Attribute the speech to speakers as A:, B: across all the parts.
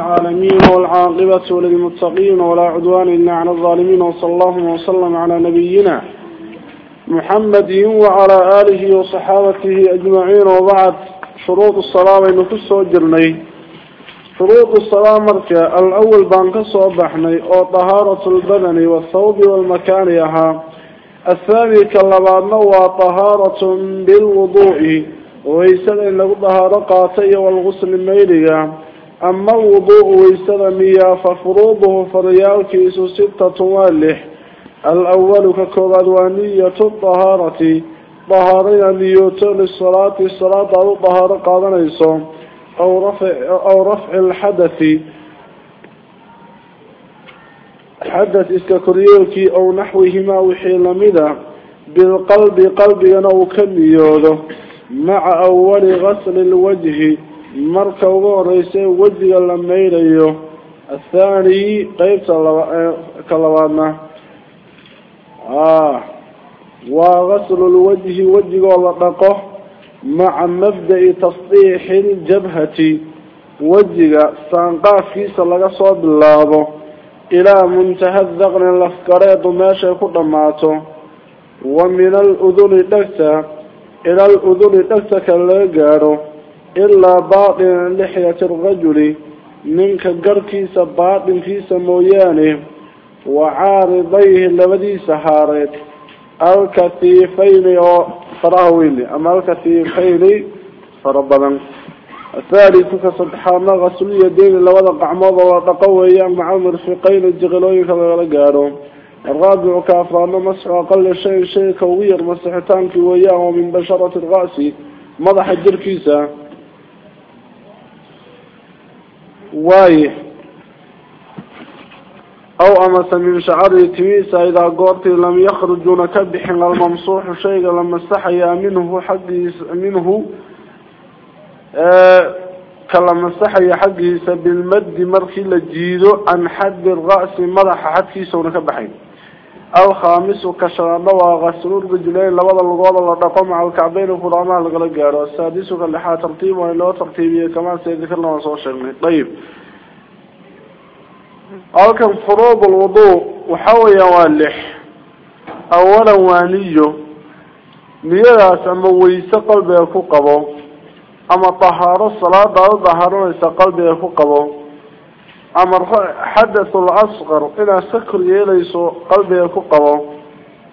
A: العالمين والعاقبة للمتقين ولا عدوان إلا على الظالمين وصلى الله وسلم على نبينا محمد وعلى آله وصحابته أجمعين وبعد. شروط الصلاة ونكس وجرني شروط الصلاة مركة. الأول بانك صبحني أو طهارة البدن والثوب والمكان يها. الثاني كاللبادنا وطهارة بالوضوء. ويسد إن لقد قاتي والغسل ميليا أما الوضوء ويسد ففروضه فريال كيس ستة والح الأول ككوباد ونية الطهارة. طهارين نيوت للصلاة الصلاة أو طهارة قادنا أو رفع, أو رفع الحدث. حدث إسكاكريوكي أو نحوهما وحيل مدى بالقلب قلب ينو كنيوده مع أول غسل الوجه. marka ugu horeysa wejiga la maylayo athaani qeybta laba ka labaadna ah, waa gaslulwajhi wejigoo la dhaqo maca mabda-i tasdiixi iljabhati wejiga saanqaafkiisa laga soo bilaabo ilaa muntaha daqni lafgareedu meeshay ku dhamaato wa min aluduni dhagta ila aluduni dhagta ka laga gaadho إلا باطن لحية الرجل منك قركيس باطن كيس مويانه وعارضيه لبدي سحارت الكثيفين فراويل أما الكثيفين فربنا. الثالث كصدحانا غسل يدين لوضع قعمض وتقوي مع المرفقين الجغلوين قالوا. الرابع كافران مسح أقل شيء شيء كوير مسحتان كوياه من بشرة الرأس مضح الجركيسة. waaye aw amase min shacarihi timiisa idaa goortii lam yakhrujuna ka bixin almamsuuxu shayga la masaxayaa minhu xaggiisa minhu ka la masaxayo xaggiisa bilmaddi markii la jiido can xaddi ra'si madaxa xadkiisawna ka baxay ونكبحين الخامس كشرنا وغسل الرجلين لبضا الغوضة لدقوا مع الكعبين وفرعنا لقلقار السادس كاللحا ترتيب وإنه ترتيبية كمان سيذكرنا طيب alwuduu waxa weeyaan waa lix awalan waa niyo niyadaas ama weyse qalbiga ku qabo ama dahaaro salaada u dahaaranaysa qalbiga ku qabo ama xadahulasqar inaad ka kor yeelayso qalbiga ku qabo.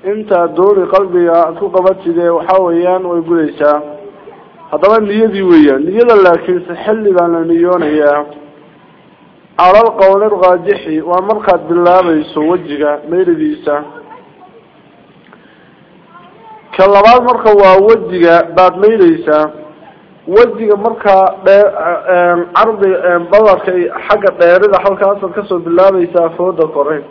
A: Intaad dooni qalbiga aad ku qabatide waxaa weeyaan way gudaysaa haddaba niyadii weeyaan niyada laakiinse xilli baa la niyoonayaa. Calal qowlin raajixi waa markaad bilaabayso wejiga mayridiisa ka labaad marka waa wejiga baad maydaysaa wejiga markaa cardi badarka xagga dheerida halkaasaad ka soo bilaabaysaa fooda koreyn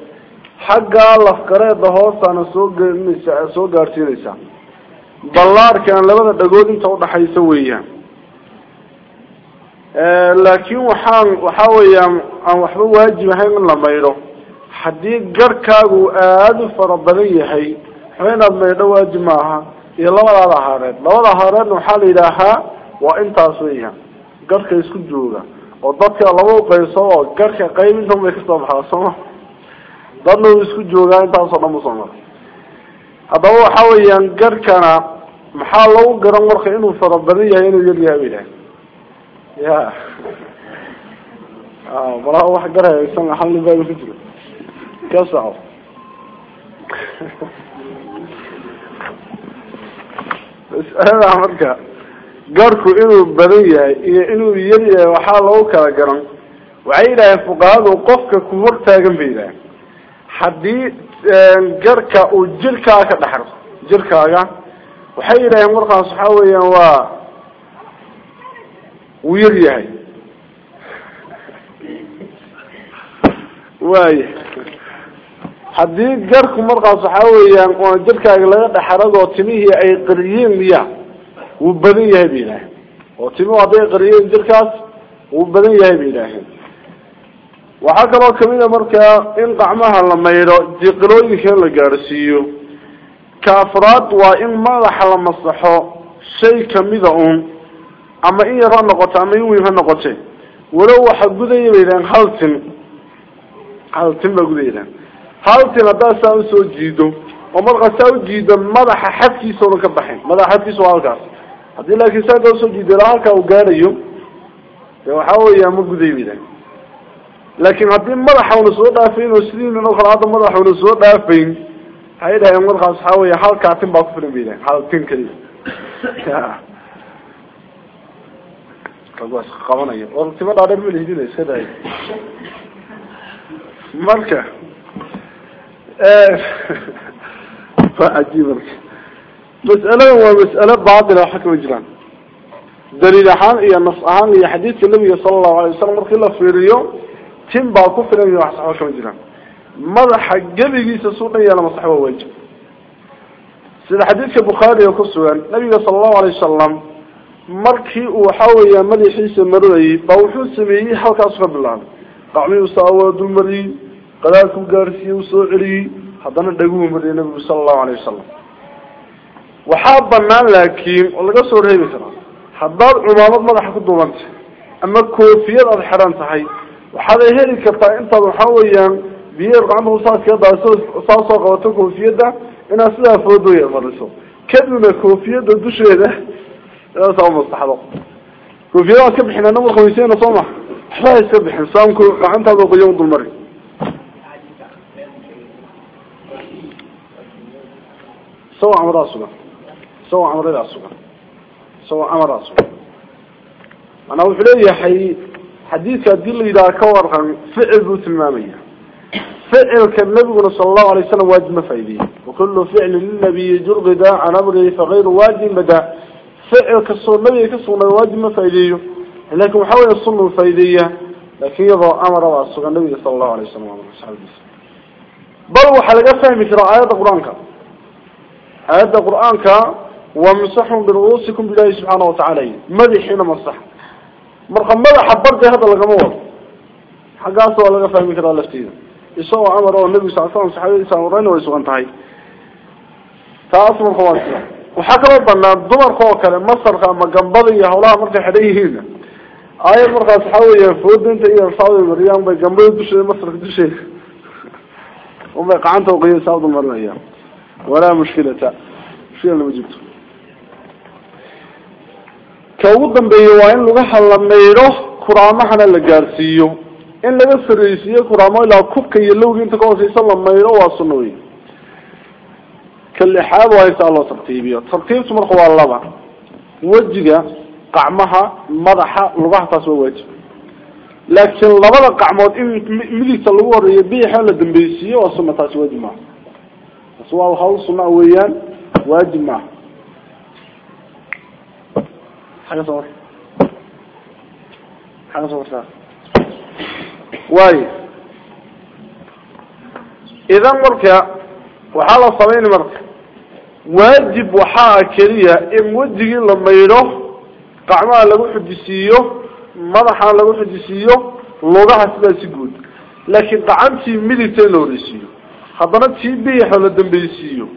A: xaggaa lafgareeda hoostaana soo gelinaysa soo gaadhsiinaysaa ballaarkan labada dhagood inta udhaxaysa weeyaan. Laakiin waxaan waxa weeyaan aan waxba waajib ahayn in la maydho. Haddii garkaagu aada u fara badan yahay waxba inaad maydho waajib maaha. Iyo labadaada haareed labada haareedna waxaa la yidhaahaa waa intaas weeyaan. Garhka isku jooga. Oo dadka laba uqayso oo garhka qayb intan bay ka soo baxdaa sooma dadna u isku joogaa intaasoo dhan u soo mara haddaba waxaa weeyaan garhkana maxaa lagu garan marka inuu fara badan yahay inuu yar yahay ba yidhaha ya balaa wax garhaysan hal nin baa ku jiro ka soco mas'alada marka garhku inuu badan yahay iyo inuu yar yahay waxaa lagu kala garan. Waxay yidhaaheen fuqahadu qofka ku hor taagan bay yidhaaheen. Haddii garhka uu jirkaaga ka dhexro jirkaaga waxay yidhaaheen markaas waxaa weeyaan waa wuu yar yahay. Waaya haddii garhku markaas waxaa weeyaan jirkaaga laga dhexaragoo timihii ay qariyeen miya wuu badan yahay bay yidhaaheen oo timuhu hadday qariyeen jirkaas wuu badan yahay bay yidhaaheen waxaa kaloo kamid a markaa in qacmaha la maydho jiqilooyinka in la gaadhsiiyo ka afraad waa in madaxa la masaxo shay kamida un ama in yar ha noqoto ama in weyn ha noqote walow waxa gudaya bay yidhahan hal tin ma guday bay yidhahan laakiin haddii madaxa una soo dhaafayn oo sidiinan oo kale hadda madaxa una soo dhaafayn waxay dhaheen markaas waxaa weya halkaa tin baa ku filan bay yidhahan hal tin keliya ragwaas qabanaya or tima dhaadheer ma lihidina iska daay marka waa cajiib marka kama jiraan daliil ahaan iyo nas ahaan iyo xadiidka nabiga sala allahu alay wasalam markii la fiiriyo tin baa ku filan iyo wax saxba kama jiraan madaxa gebigiisa suu dhan yeela masax waa waajib sida xadiidka bukhaariga ku sugan nabiga sala allahu alay wasalam markii uu waxa weeya madaxiisa marinayay baa wuxuu sameeyey halkaasu ka bilaabay qacmihuu saawaa dul mariyey qadaadku gaarsiiyey uu soo celiyey haddana dhaguhu mariyay nabigu sala allahu alayh wasalam waxaa banaan laakiin oo laga soo reebi karaa haddaad cumaamad madaxa ku duubantay ama koofiyad aada xiran tahay waxaad heli kartaa intaad waxa weeyaan biyeer gacmahu saaska daasoo saa soo qabato koofiyadda inaad sidaa foodoya mariso kadibna koofiyadda dusheeda inaad saa umastaxdo koofiyada waad ka bixin ana marka weyseyna soo ma waxba iska bixin saamku gacantaada qoyan u dulmari isagoo سوى عمر الله سبحانه سوى عمر الله سبحانه أنا أقول لي حي حديث يدل إلى كوارق فعل بثمامية فعل كالنبي صلى الله عليه وسلم واجب فعله وكل فعل للنبي يجرغ عن نبغي فغير واجب داع فعل كالصور النبي كالصور النبي واجب فعله لكن حاول الصنو الفعلية لكن يضع أمر الله سبحانه النبي صلى الله عليه وسلم وصحبه. بل وحلقة فهمت رأيات القرآن هذا القرآن كان saxaabadiisa bal waxaa laga fahmi karaa aayadda qur-aanka aayadda qur-aanka wamsaxun biru'uusikum bilahi subxaana watacala madaxiina masax marka madaxa barday hadda lagama wado xaggaas waa laga fahmi karaa lafteeda isagoo amar oo nabigu sal slam saxaabadiisa amrayna way sugan tahay taas marka waa sida waxaa kaloo banaan dumarka oo kale masarka ama gambada iyo hawlaha markay xidhan yihiin aayad markaas waxaa weya foodinta iyo saada mariyaan bay gambada dusheeda masarka dusheeda unbay gacanta uqiya saada marinayaan walaa mushkilata mushkila lama jirto la maydho waa sunna wey ka lixaad waa in saa loo tartiibiyo tartiibtu marka waa laba wejiga qacmaha madaxa lugaha taas waa waajib laakiin labada qacmood in midigta lagu horeeyo biixa la dambeysiiyo waa sunna taasi waajib maaha taas waa hawl sunna weeyaan waajib maaha waayo idan marka waxaa la samayni marka waajib waxaa keliya in wejigii la maydho qacmaha lagu xujisiiyo madaxa lagu xujisiiyo lugaha sidaa si guud. Laakiin gacantii midigta in la horeysiiyo haddana tii biixo la dambeysiiyo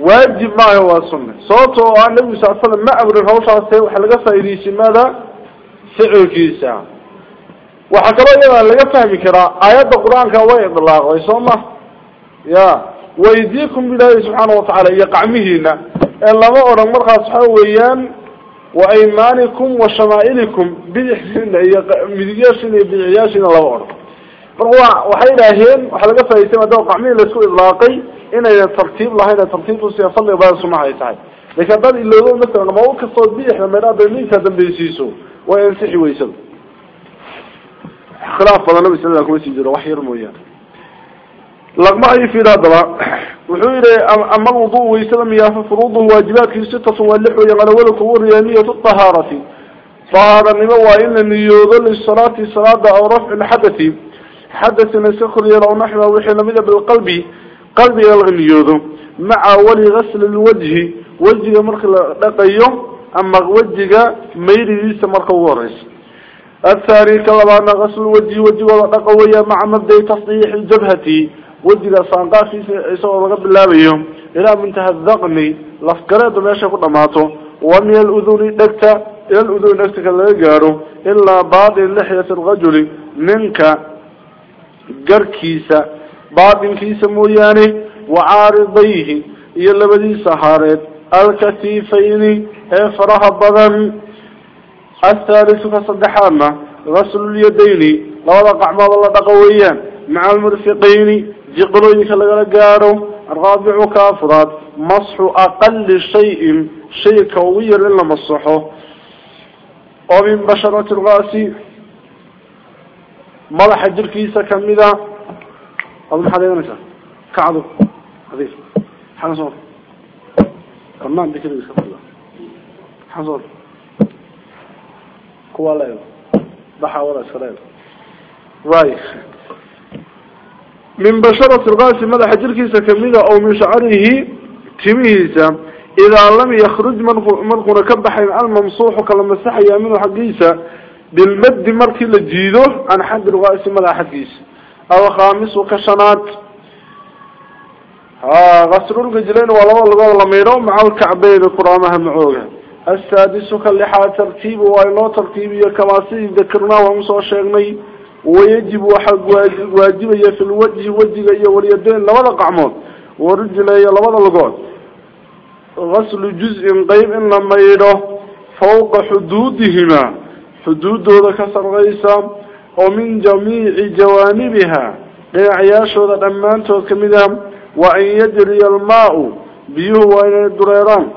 A: واجب ما هو سنة. صوته عن النبي صلى الله عليه وسلم ما عبر الحوشة سيء وحلقة سيريس ماذا؟ سعر كيسا وحكرا إلا اللي يفهم كرا. آيات القرآن كوي عبد الله عليه وسلم يا. ويديكم بله سبحانه وتعالى يقعمهنا إلا ما أرى مرقى سبحانه ويان وأيمانكم وشمائلكم بالإحسين بالعياشين بالعياشين الله أرى. فرقوا وحيدا هين وحلقة سيريس ماذا وقعمين لسوء إضلاقي إنه ترتيب له إنه ترتيب سيصلي بعد سماعي تعي لكن ده اللي هو مثلا ما هو كصوت بي إحنا من قبل مين كذا بيسيسو وينسح ويسل خلاف فلا نبي سيدنا كويس يجرى وحي رمويا لقم أي في هذا لا وحير أما الوضوء ويسلم يا فروض واجبات في ستة واللح ولو كور يانية الطهارة طهارة نبوى إن يظل الصلاة صلاة أو رفع الحدثي حدث نسخر يرى نحن وحي نبدأ بالقلب laga niyoodo maca wali gasli lwajhi wejiga marka la dhaqayo ama wejiga mayrigiisa marka ugu horeysa الثاني كلبانا غسل الوجه وجه ولا دقويا مع مبدأ تصحيح الجبهة. وجه سانقا في سوى رب الله بيوم إلى منتهى الذقن لفقرات ماشا قد ماتو ومن الأذن دكتا إلى الأذون نفسك اللي إلا بعض اللحية الرجل منك بعض كيسة موياني وعارضيه إلا بدي سهارت الكثيفين فرها بضن الثالث كصدحانا غسل اليدين لو وقع ما الله تقويا مع المرفقين يخلق لقارو الرابع كافرات مصح أقل شيء شيء كوي إلا مصحه. ومن بشرة الغاس ملح جركيسة كمذا أظن حدا ينسى كعضو. حديث حنصور كمان بكرة يسكت الله. حنصور بحا ولا سلام رايح من بشرة الغاس مدح جركيسة كميدة أو من شعره تميهيسة إذا لم يخرج مرقنا كبحي عن الممصوح كلما سحي منه حقيسة بالمد مركي لجيده عن حق الغاس مدح حقيسة أو خامس وكشنات ها غسر الرجلين ولا ولا لميرو مع الكعبين قرامها معوها السادس كاللحى ترتيب وإنه ترتيب كما ذكرنا ومصور شيخني ويجب حق واجب في الوجه وجه واليدين لوضع قعمود ورجلي لوضع لقود. غسل جزء قيب لما يده فوق حدودهما. حدود كسر غيسا ومن جميع جوانبها. عياش وذا أمان توكمدهم وأن يجري الماء بيه وإن الدريران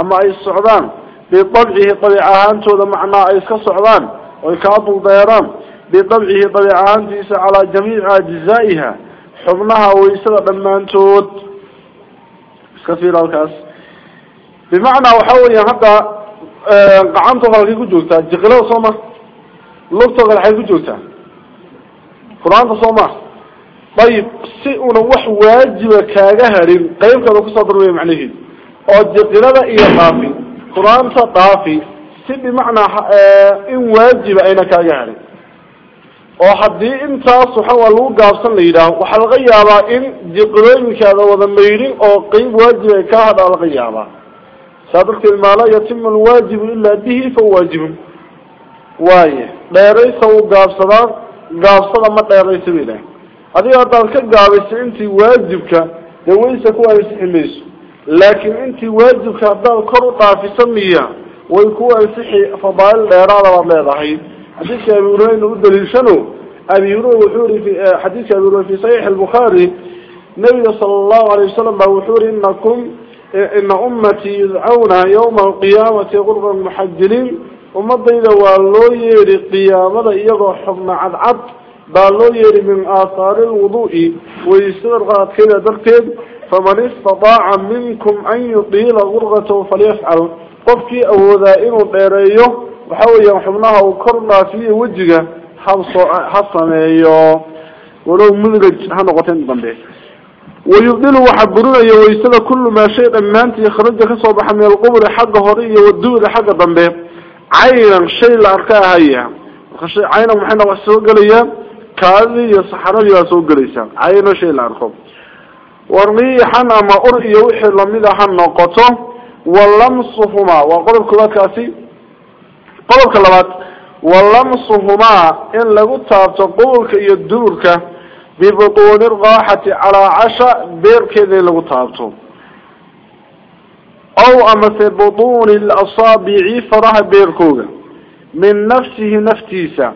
A: أما أي الصعدان بطبعه طبيعهان توذا معنى أي كالصعدان ويكاطل ديران. بطبعه طبيعهان تيس على جميع أجزائها. حبنها ويسد أمان تود كثير الكاس بمعنى وحاول حتى قعانته غلقي كجوكتا جقلو صومة لغته غلقي كجوكتا قرآن صومه طيب سئنا وح واجب كاجهرين قيم كذا قصة ضروري معنيه أو جقلة إيه طافي قرآن طافي سي بمعنى إن واجب أين كاجهرين oo haddii intaas waxa waa lagu gaabsan la yidhaaho waxaa laga yaabaa in jiqilooyinkaada wada maydhin oo qeyb waajib ay ka hadhaa laga yaabaa saa darteed maa laa yatimu alwaajibu ilaa bihi fa waajibun waaye dheeraysa uu gaabsadaa gaabsada ma dheeraysa bay dhahay adiga haddaad ka gaabayso intii waajibka dee waysa ku ansixi mayso laakiin intii waajibka haddaad kor u dhaafiso miya way ku ansixi fadaail dheeraada baad leedahay حديث أبي هريرة ودليل شنو أبي هريرة وحوري في حديث أبي هريرة في صحيح البخاري النبي صلى الله عليه وسلم وحوري إنكم إن أمتي يدعون يوم القيامة غربا محجلين ومضى إذا والله يري قيامة إيضا حضن عد عد بالله يري من آثار الوضوء ويستغر غاد كذا دركب فمن استطاع منكم أن يطيل غرغته فليفعل قفكي أو ذائن بيريه وحاول يحملها وكرنا فيه وجهه حصميه ولو مدرج هنقطين ضمبه ويبدل وحبرون ويسد كل ما شيء ما أنت يخرج كصوب من القبر حق هرية والدور حق ضمبه عينا شيء لأركاها هي. عينا محنا وسوق ليا كاذي يصحر لي وسوق ليسا عينا شيء لأركب ورميحا أما أرئي وحي لمدها حنقطه ولمصهما وقرب كذا qodobka labaad walamsuhumaa in lagu taabto qubulka iyo duurka bibutuuni raaxati calaa casha beerkeeda in lagu أو أما في بطون الأصابع فرها بيركوغا. من نفسه نفتيسا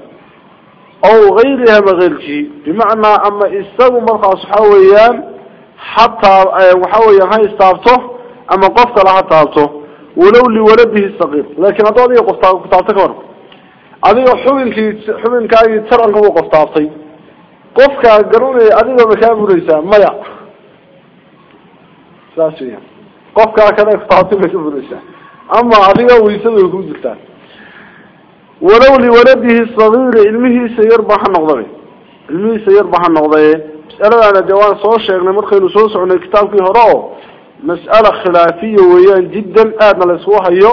A: أو غيرها بغيرتي بمعنى أما إستغوا مرقى صحويا حتى آه، وحويا هاي استعبته أما قفت لها استعبته ولو لولده الصغير. لكن هذا هو قفتك مرقى هذا هو حبن كاي ترى لكم قفتك قفتك قروني هذا هو مكابر ليسا ملع ثلاثة taabtay qofkaa garanaya adiga ma kaa buraysaa maya saas weya qofkaa kale ku taabtay ma ka buraysaa ama adiga waysada way ku jirtaa walow liwaladihi sagiiri ilmihiisa yarba ha noqdabe ilmihiisa yarba ha noqdaye masaladaana dee waan soo sheegnay markaynu soo socnay kitaabkii hore oo مسألة خلافية ويان جدا آدنا لسوها يو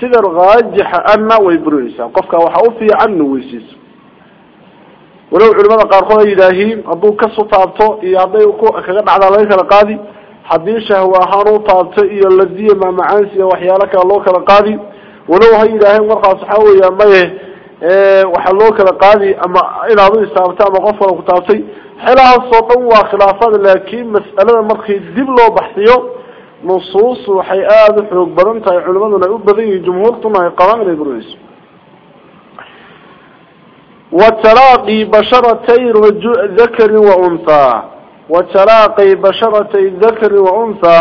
A: سيدر غاجح أنا ويبريسا قفك وحاوفي عنه ويسيس ولو علماء قارقوا إلهيم أبو كسو طابتو إيادي وكو أكاد القاضي حديثه وهانو طابتو إيا الذي ما معانسي وحيالك الله كالقاضي walow ha yidhaaheen markaas waxaa weeya maye waxaa loo kala qaadi ama inaad u istaabtay ama qof kala ku taabtay xelahaasoo dhan waa khilaafada laakiin mas'alada markii dib loo baxsiyo nusuus waxay aada u xoog badan tahay culimaduna ay u badan yihiin jumhuurtuna ay qabaan inay burinayso وتلاقي بشرتي ذكر وأنثى وتلاقي بشرتي ذكر وأنثى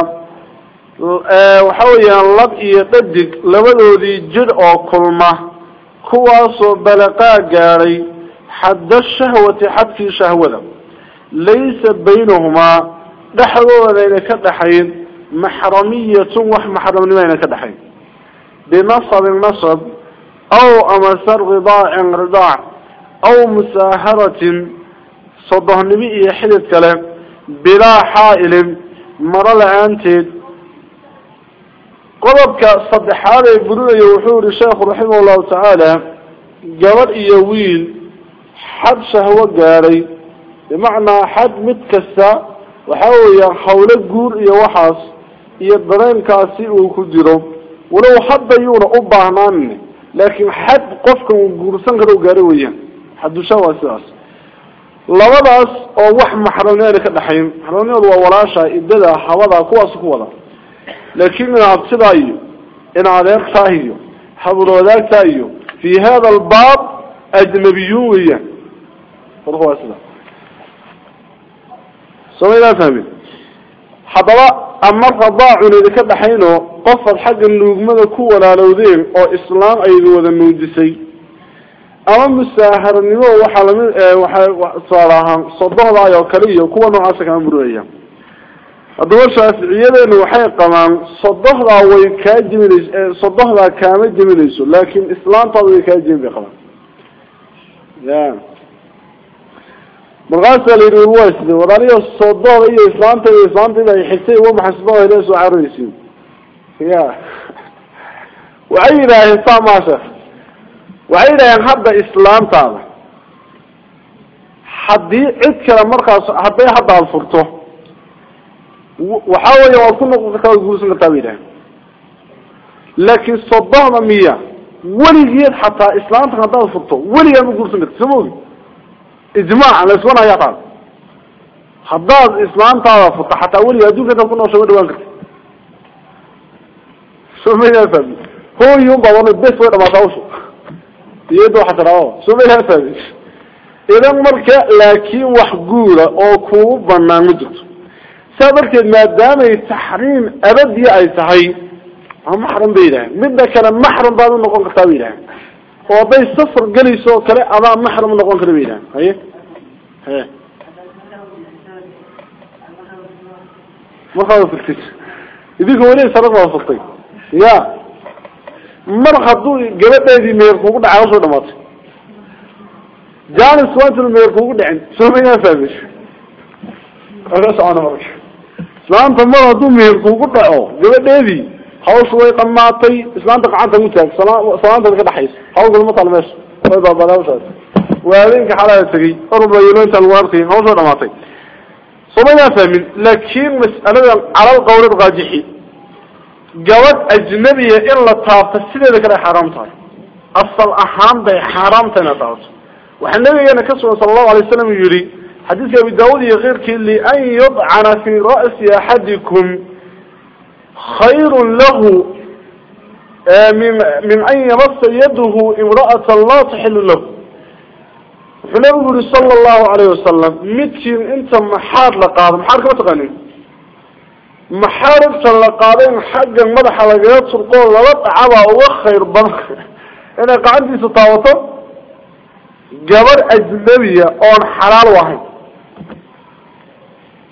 A: وحويا لب يقدق لبدودي جر أو كلمة. كواصو بلقا قاري حد الشهوة حد في شهوة. ليس بينهما دحروا لين كدحين. محرمية وح محرم لين كدحين. بنصب النصب أو أمسر رضاع رضاع أو مساهرة. صده النبي يحدث كلام. بلا حائل مر لأنتد قضبك صدح هذا يقولون يوحور الشيخ رحمه الله تعالى قبل إيويل حد شهوة قاري بمعنى حد متكسى وحاول حول الجور يوحص يضرين كاسي وكدره ولو حد يونا أبعنان لكن حد قفكم وقرسان كدو قاري ويان حد شهوة سياس labadaas oo wax maxramneeda ka dhaxayn maxramneedu waa walaasha idada hawada kuwaas ku wada laakiin inaad sidaa iyo in adeertaa iyo habulwadaagtaa iyo fi hada albaab ajnabiyuun weeyaan warka waa sidaa somaynaa fahmin haddaba ama radaacun idinka dhaxayno qofaad xagga nuugmada ku walaalowdeen oo islaam aydi wada nuujisay ama musaaharanimo waxaa lamid waxaa tusaale ahaan sodohdaay oo kale iyo kuwa noocaasa kama burinaya haddaba shaaficiyadeenu waxay qabaan sodohdaa way kaa jebinayso sodohdaa kaama jebinayso laakin islaantaada way kaa jebin bay qabaan ya markaasaa la yidhi waa side wadaaniya sodohda iyo islaanta iyo islaantayda ay xigtay maxay sodohda ile soo cararaysiin ya waxay yidhaaheen saa maasha وعيدا ينهب إسلام تعالى حدي اذكر مرخص حدي حد على الفرطة وحاول يوصلنا قصدك على لكن صدام مية. وليد حتى إسلام تعالى الفرطة وليد مقصدك سموه إجماع على سوانا يا قال حداد إسلام تعالى الفرطة حتى وليد يدوك أن يكون أشهر وانك. سمين يا فبي هو يوم بابا بس ويدا ما iyado waxa tiraado soo mayaa fahmi idan marka laakiin wax guura oo kugu banaan ma jirto saa darteed maadaamay taxriim abadiya ay tahay maxram bay yidhaaheen midda kale maxram baad u noqon kartaa bay yidhaaheen oo hadday safar gelayso oo kale adaa maxram noqon kara bay yidhahen haye he markaad furtid idinka weli sarag baa furtay ya hadduu gabadheedii meher kugu dhacay usoo dhamaatay janis waantuna meher kugu dhicin soo maynaa fahmi aga socona marka islaanta mar hadduu meher kugu dhaco gabadheedii hawsha way dhamaatay islaanta gacanta ku taag salaantada ka dhaxaysa hawlgala ma taal meesha way baabada hawshaas waa habeenka xalaa tegay orbayo intaan lagu arkay hawsha way dhamaatay soo maynaa fahmin laakiin mas'aladan calal qawlad raajixi قبض أجنبي إلا طابت السيدة كده حرامتها أصل أحرام بي حرامتها نطابت وحنبي قانا يعني كسوة صلى الله عليه وسلم يري حديث يا بداود يغير كلي أن يضعنا في رأس أحدكم خير له آه، من أن يمس يده امرأة الله تحل له. فنبي صلى الله عليه وسلم متى انت محار لقاض محار كما تغنين lagaga turqoo laba dhacabaa uga khayr badan inay gacantiisa taabato gabar ajnabiya oon xalaal ahayn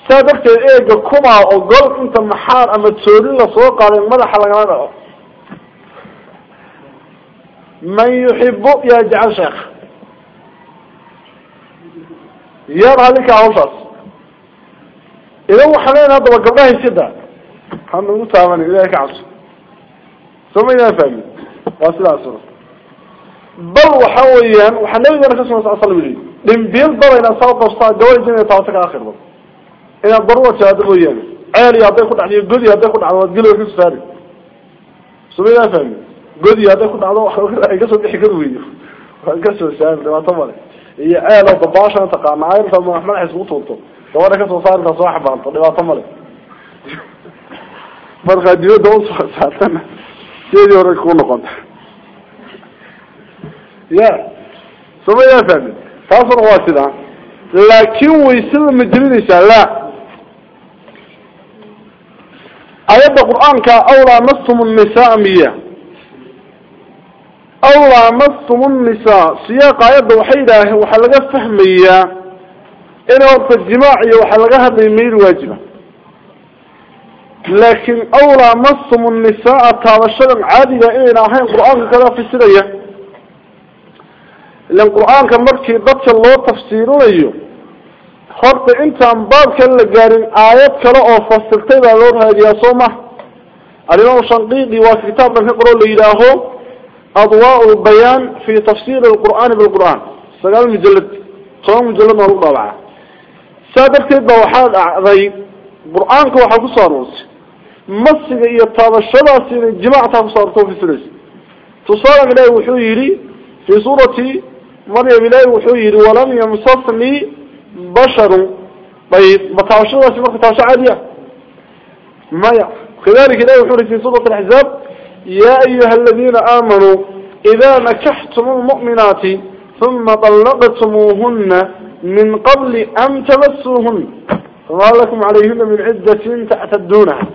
A: saa darteed eega kumaa ogol inta maxaar ama toolin lasoo qaaday in madaxa lagala dhaco man yuxibu yaa jecel sheekh yar halinkaa hawshaas ka cabso soo maynaa fahmi waa sidaas bal waxa weeyaan waxaa nabigana ka sugan sal slam yii dhimbiil daba inaad saa qabstaa gabadha jina taabata ka akhirdo inaad daruura tiaado mooyaane ceel iyo hadday ku dhacdo iyo godi hadday ku dhacdo waad geli ka saari soo maynaa fahmi godi hadday ku dhacdo ay kasoo bixi kar weyo waan kasoo saami dhibaato male iyo ceel oo dabaashan taqaana ayrta madaxa iskugu tuurto وراك صار صاحب عن طريق طملك فرق ديو دو ساعتنا سيدي وراك كون قنت يا سوف يا فهمي تاصر واسدا لكن ويسل مجرد إن شاء الله أيضا القرآن كا اولا مصم النساء مية اولا مصم النساء سياق أيضا وحيدة وحلقة فهمية إن وقت الجماع يوحى لغها بميل واجبة. لكن أولا مصم النساء تابشر عادية إينا هين قرآن كلا في سرية لأن قرآن كمركي ضدك الله تفسيره ليه خرط إنت عن باب كلا قارن آيات كلا أفسرتين على الورها يا صومة. أريد أن أشنقيقي وكتاب من هقره لإلهه أضواء البيان في تفسير القرآن بالقرآن. سأقال مجلد قوم مجلد مهلوك سادرتيد بوحال أعضي برآنك وحاكو صاروز مصيق إيطاب الشبع سين الجماعة جماعة صارتو في ثلاث تصارع إليه وحيري في صورة مريم إليه وحيري ولم يمصصني بشر طيب بتعشر واسي مرك تعشر عادية ما يعف خذلك إليه وحيري في صورة الحزاب يا أيها الذين آمنوا إذا نكحتم المؤمنات ثم طلقتموهن من قبل أن تمسوهن. فقالكم عليهن من عدة تعتدونها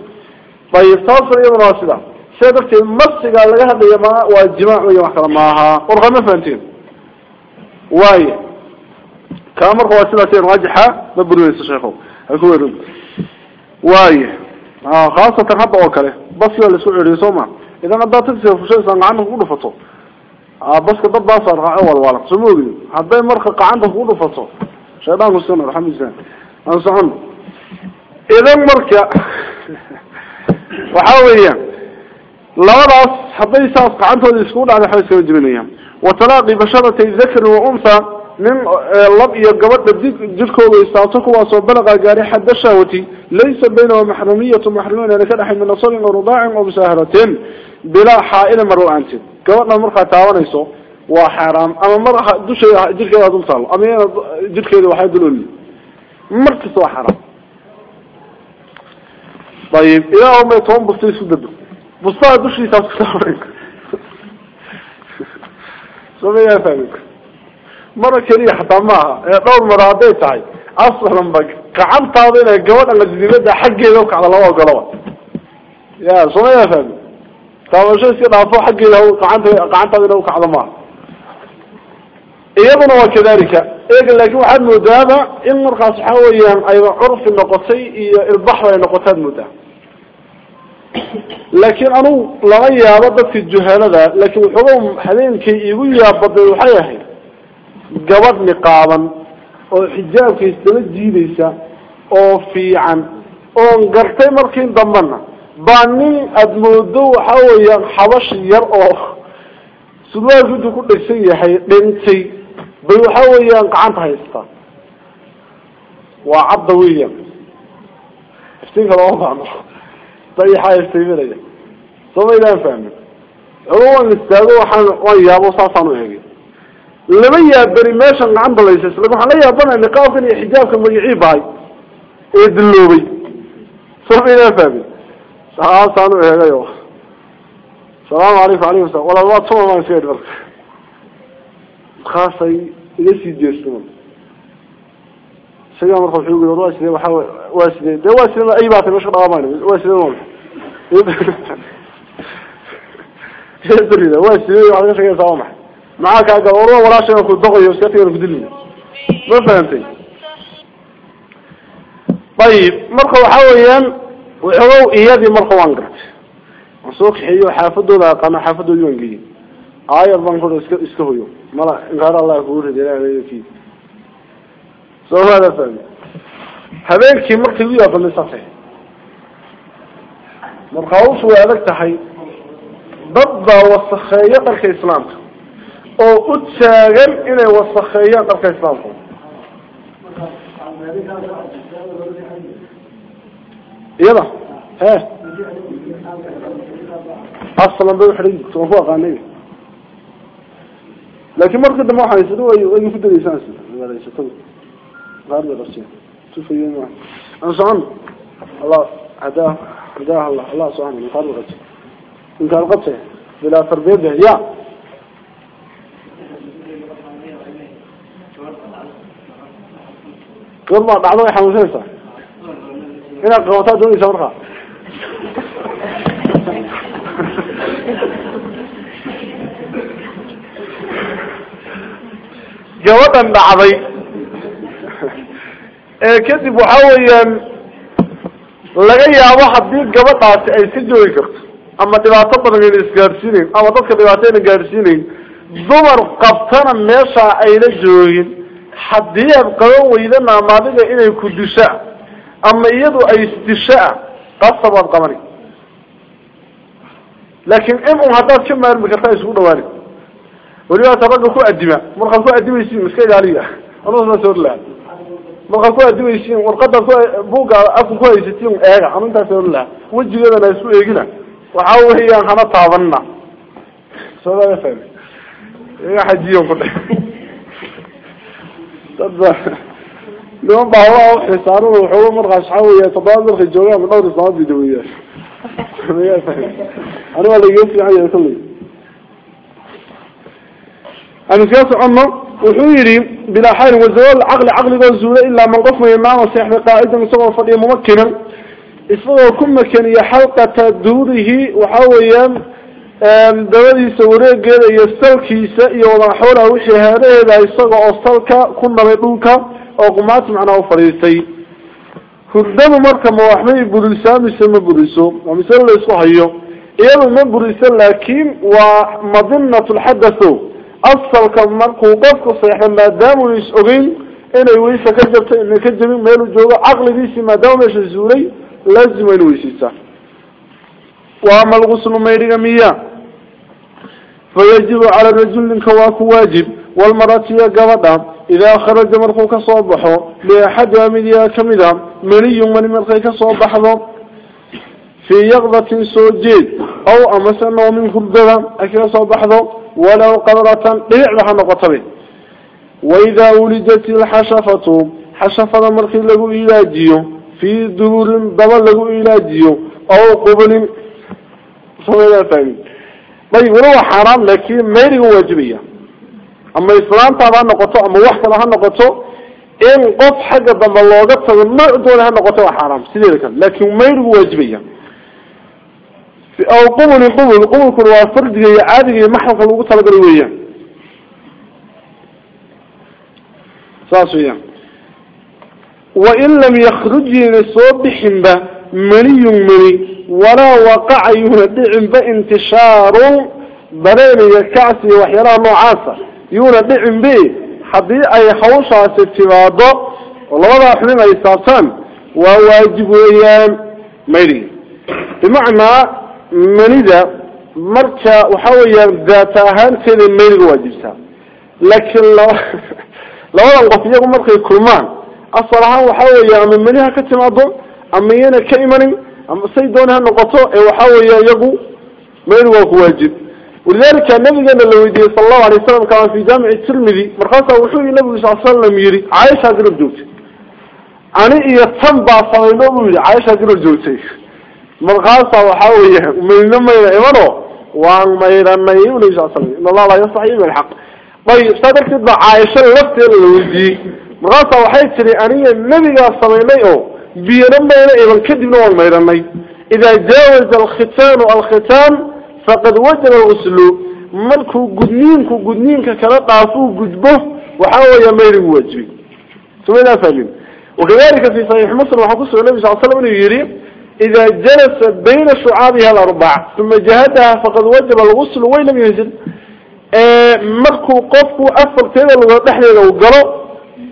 A: طيب تاصل يا راشدة سيدك المس قال لها هذا يا ما والجماع يا محرماها ورغم ما فهمتين واي. كامر هو سلاسين راجحة؟ مبرويس الشيخو الكويرون واي. خاصة هذا أوكله بس يا اللي سوء اليسوما إذا نضعت تنسي في شيء سنعانه قلو فطول آه، بس كده بس أرجع أول ولا تسموه هذا مرخ قاعد بقوله فصل. شيطان مستمع رحمة الله أنصحهم. إذا مرك وحاول لا راس هذا يساق قاعد هو يسكون على حس وجبينيا وتلاقي بشرة ذكر وأنثى من آه، لب يجبر بديك جلكوا ويستعطوك وأصوب بلغ جاري حد شهوتي ليس بينهم محرمية محرمون أنا كان أحد من صلين ورضاع وبسهرتين bilaa xaa-ilin mar la-aanteed gabadha markaa taabanayso waa xaaraam ama mar dusheeda jirkeeda dul taalo ama iyana jirkeeda waxay dul oli mar kasta waa xaaraam ayib ilaa umay toban busta isku dado bustaha dushiisaas kutaaban somayaa fahmi mara keliya xataa maaha ee dhowr mara hadday tahay aslan ba gacantaada inay gabadha ladidibada xaggeeda ukacda lama ogolaba ya somayaa fahmi gacantaada ina ukacdo maaha iyaduna waa kadalika ega laakin waxaad moodaaba in markaas waxa weeyaan ayba curfi noqotay iyo ilbaxba ay noqotaad moodaa laakiin anugu lama yaabo dadka juhalada laakin waxooga habeenkay igu yaabaday waxay ahayd gabadh niqaaban oo xijaabka isdaba jiidaysa oo fiican oon gartay markii dambana oo sudwaalku intuu ku dhegsan yahay dhintay bay waxa weeyaan gacanta haystaa waa cadda weeyaan iftiinka lama baano dayaxaa iftiiminaya somaydaan fahmin oga waan istaago waxaan waan yaabo saasaan u egay lama yaabani meeshan gacanta laysas lakin waxaan la yaabanaya niqaabkan iyo xijaabka magacii bahay ee dilloobay somaydaan fahmin saasaan u eegay o salaamu calaykum alaykum salam walaal waa tuma maan iska edhi marka markaasay iga sii jeestaan isagaa marka wuxuu yiri waa sidee waxa waa sidee dee waa sidee ay baatay meesha dhaqamayna waa sidee waa waa sidee waxa ka shaqeeyaa sama maxay maxaa kaa gaba warwa waan gartay waan soo kaxeeyo xaafadooda aqaana xaafadoodii waan geeyey aayar baan kor iska iska hoyo mala inkaar allah kugu riday soo maada fahmi habeenkii markay u yaabanay saasay marka hawshu way adag tahay dad baa wasakheeya dharka islaamka oo u taagan inay wasakheeyaan dharka islaamka iyada he أصلا بوحري توفوا قانيه لكن مرة دم واحد يسدوا أي أي فد الإنسان هذا يسدوا غير شوف يوم واحد. صعب الله هداه هداه الله. الله سبحانه من قال من قال قبته بلا تربية يا. قبل ما بعضهم يحمسون هنا قوتات دون يسورها gabadhan dhacday ee kadib waxa weeyaan laga yaabo haddii gabadhaasi ay ka joogi karto ama dhibaato badan ayna isgaadhsiinayn ama dadka dhibaato ayna gaadhsiinayn dumar qabtana meesha ayna joogin haddii aad qaban weydana ama adiga inay ku disha ama iyadu ay isdisha qasab waad qabani laakiin in un haddaad ka maarmi kartaa isugu dhawaani welibaas ragga ku adima markaad ku adimaysiin iska ilaaliya anusna soo laa markaad ku adimaysiin warqada ku buugga afka ku haysatiin eega anu intaas soo laa wejigeedana isku eegina waxa weeyaan hana taabanna soo fahmi iga xajiyo ku dhex uxisaanada waxooga markaas waxaa weeya toddobaad markay joogaan dhowr isnaad bay daweeyaan ani waa laiga fiican yahay kulley أنا سياسة عمر وحيري بلا حال وزوال عقل عقل وزول إلا من قف من النام وسيحب قائدا سوى فضي ممكنا. إصدقوا كم مكان حلقة دوره وحاويا دولي سوري قيل يستلكي سئي وضع حوله وحي هذا إذا أو قمات معنا وفريسي هردام مركب وحمي بوليسان يسمى بوليسو ومثال الله يصحيه إيضا من بوليسان لكن ومضنة الحدث asalka markuu qofku seexo maadaama is ogeyn inay weyse ka jabto ina ka jabin meelu joogo caqligiisii maadaama meesha zuulay laazima in weysiisaa waama lguslu maydhiga miya fayajibu cala rajul ninka waa ku waajib walmaratiya gabadha idaa kharaja markuu kasoo baxo liaxadiha midyaa kamid a maniyun mani markay kasoo baxdo fii yaqdatin soo jeed aw amase noomin hurdada ay kaga soo baxdo walow qadratan dhibicba ha noqotabe waidaa wulidat ilxashafatu xashafada markii lagu ilaajiyo fii duburin daba lagu ilaajiyo aw qublin sameydaafahmin ayib أما إسلام طبعا نقطة أما واحدة لها نقطة. إن قط حاجة ضم الله قطر ما أدو لها نقطة وحرام. سيديلك لكن ما يرغو واجبية. أو قبل قبل قبل كل فرد هي عادية محرقة لقطة لقلوية ساسوية وإن لم يخرج لصوب حنبة مني مني ولا وقع يندعم انتشار بريني الكعسي وحرام معاصر ay saabtaan waa waajib weeyaan mayriga bimacnaa manida marka waxa weeyaan daata ahaanteeda mayriga waajibtaa laakiin laba labadan qof iyagu markay kulmaan asal ahaan waxa weeya ama mani ha ka timaado ama iyana ka imanin ama say dooni ha noqoto ee waxa weeya iyagu mayrigu waa ku waajib ولذلك النبي قال لو يدي صلى الله عليه وسلم كان في جامع الترمذي مرخصة وحوي النبي صلى الله عليه وسلم يري عايش هذا الجوت أنا يتم بعصر النبي عايش هذا الجوت مرخصة وحوي من لما يمره وان ما يرمى ونجع صلي إن الله لا يصحي من الحق طيب صدق تضع عايش اللفت لو يدي مرخصة وحوي تري أنا النبي صلى الله عليه وسلم بيرمى إذا كدي نوع ما يرمى إذا جاوز الختان والختان فقد وجد الغسل ملكه قدنينك قدنينك كانت عفوه قدبه وحاوه يميره واجبه ثم لا فهم وكذلك في صحيح مصر وحقصه النبي صلى الله عليه وسلم يريد إذا جلس بين شعابها الأربعة ثم جهدها فقد وجد الغسل وين لم يهزل. آه، ملكه قفه أفر تيدا لغا تحليل وقرأ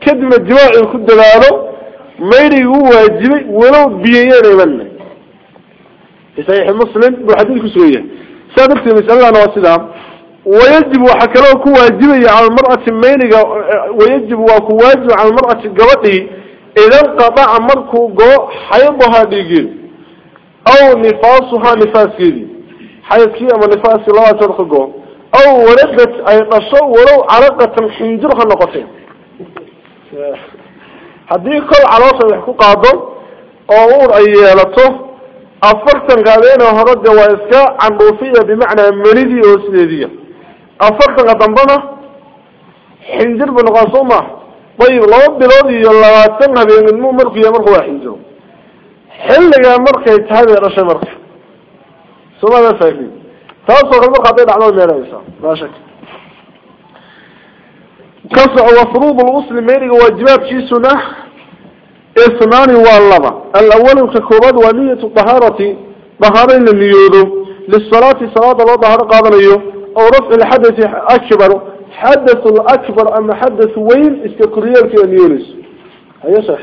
A: كدم الجماع الكد لغاره ميره واجبه ولو بيهيان منه في صحيح مصر وحديثك سوية سابقت المسألة أنا وسلام ويجب وحكلوه كو واجبي على المرأة ميري ويجب وكو واجب على المرأة قوتي إذا انقطع مركو قو حيضها ديجين أو نفاسها نفاس كذي حيث أما نفاس الله ترخقه أو ولدت أي نصو ولو علقة حنجرها نقطين caloosha wax ku qaado oo uur ay yeelato hore de waa iska candhuufiya bimacnaa melidii oo sideediya afartanka dambena xinjir bu noqon soo maha ayib laba bilood iyo labaatan habeenidmu markuiy marku waa xinjiro xilligaa markay tahay bay dhashay marka somada faahi taasoo kale marka hadday dhacdo meelaysaa laa shak كسع وفروض المسلمين واجبات في سنة اثنان واللبا الأول ككوباد ونية الطهارة. طهارين النيود للصلاة صلاة الله طهارة قادرية أو رفع الحدث أكبر. حدث الأكبر أما حدث وين؟ استقرير في النيونس هيا صح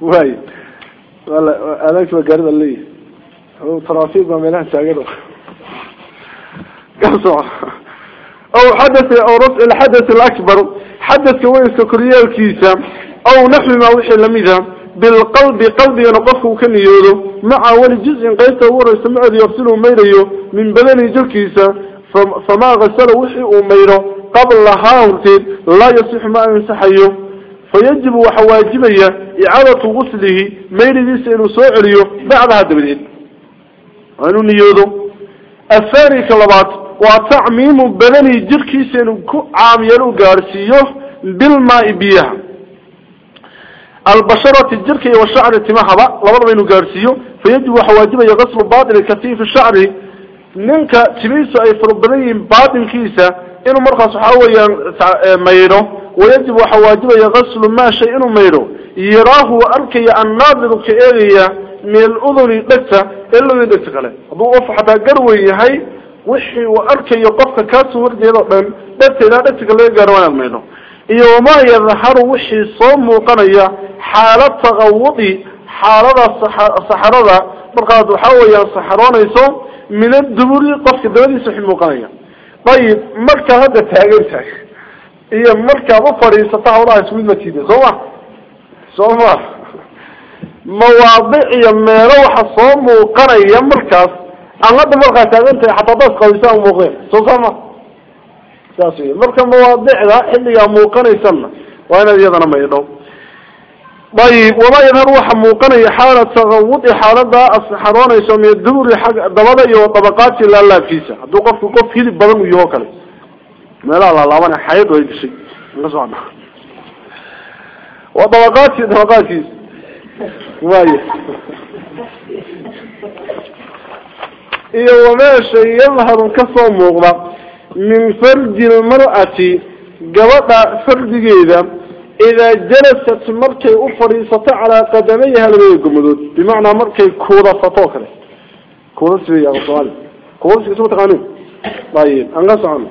A: وهي. والله ألاك بقرد اللي. هو ترافيق ما ملاه تاقره كسع أو حدث أو رفع الحدث الأكبر. حدث كويس كريال كيسا أو نحو ما وحي لمذا بالقلب قلبي نقفه كنيوله مع أول جزء قيته ورى سمع يفصله ميريو من بدن جلكيسا. فما غسل وحي أميره قبل هاورتين لا يصح ما ينسحيه فيجب وحواجبية إعادة غسله. ميري ديس إنه سوعليه بعد هذا بدين. وأنه نيوله الثاني كلبات وتعميم بدني جركيس إنه عاميلو قارسيه بالماء بيها. البشرة الجركي والشعر تمحبا لبضا بينو قارسيه فيجب حواجبه يغسل باطل كثيف الشعر ننكا تميسو أي فربنين باطل كيسا إنه مرخص حاويا ميرو ويجب حواجبه يغسل ما شيء إنه ميرو. يراه أركي الناظر كإيغيا من الأذن دكتا إلا من قال أبو أوف حتى قروي هاي وحي وأركي يقفك كاسو ورد يضعن دكتا لا قال قروان الميرو iyo wamaa yadharu wixii soo muuqanaya xaalad taqawudi xaalada saxarada markaad waxaa weeyaan saxaroonayso min aduburi qofka dabadiisa wixii muuqanaya ayib markaad hadda taagan tahay iyo markaad u fadhiisato hawlaha ismid ma tiida soo ma soo ma mawaadic iyo meelo waxa soo muuqanaya markaas aan hadda markaad taagan tahay xataa daas qawisaan muuqeen soo ساسي. مركا مواضيع ذا اللي موقنا يسمى وانا يضنا ما يدو طيب وما يظهر وحا موقنا حالة تغوط حالة الصحرون يسمى الدور حق دبدا يو طبقات لا لا كيسا دو قف قف هيلي بدن يوكل ما لا لا لا من فرد المرأة قوضع فرد جيدا إذا جلست مركي أفريسة على قدميها لم يقمدود بمعنى مركي كورة فتوكرة كورة سبيل يا غصوالي كورة سبيل تقانون طيب أنقص عنه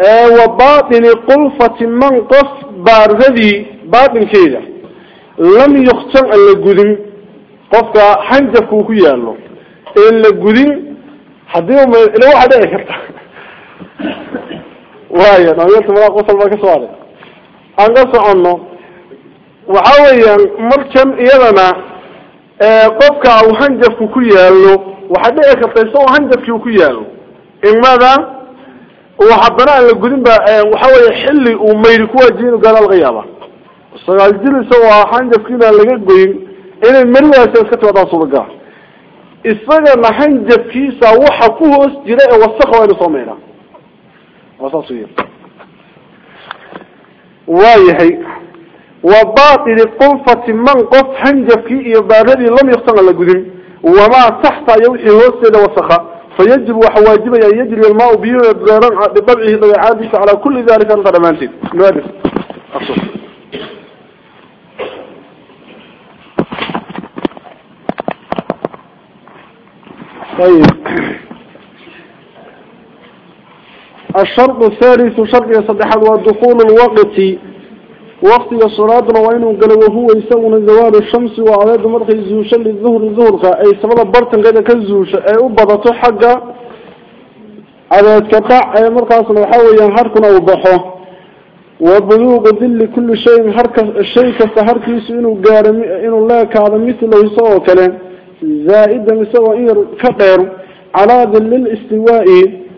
A: آه وباطن قلفة من قف باردي haddii um ila waxa dhici karta. Waya dhalinyarta malaa qosol baa ka soo haray aan ka socono waxa weeyaan markan iyadana qofka u hanjafku ku yaalo waxaa dhici karta isagoo hanjafkii ku yaalo imada uu haddana aan la gudin ba waxa weya xilli uu mayri kuwaajin inuu gaadhaa laga yaaba sagaal jil isagoo hanjafki inaan laga goyin inay maridaasi iska timaadaan suuragaa isagana hanjabkiisa waxa ku hoos jira ee wasakh sameynaa wasaasiyo waayahay وباطل قنفة من قف hanjabkii iyo baaradii lam yaqtan la gudin وما تحت يوحي هوسيدا وسخا فيجب وحواجب يجري الماء بيه بطبعه طبيعاته على كل ذلك أنت رمانتين نوادف أصف طيب. الشرط الثالث شرط يصدح ودخول الوقت. وقت الصلاة وإنه قال وهو يسون زوال الشمس وعلاد مرخي الزوشة للظهر الظهر أي سبب برتن قد كالزوشة أي أبضته حقا. على الكقاع أي مرخص الحاوي ينحركنا وضحه وبلوغ ذل كل شيء حركة الشيء كستحركيس إنه قال إنه لا كعلى مثله يسوى كلام زائدا مسوى إير كبير. على ذل الاستواء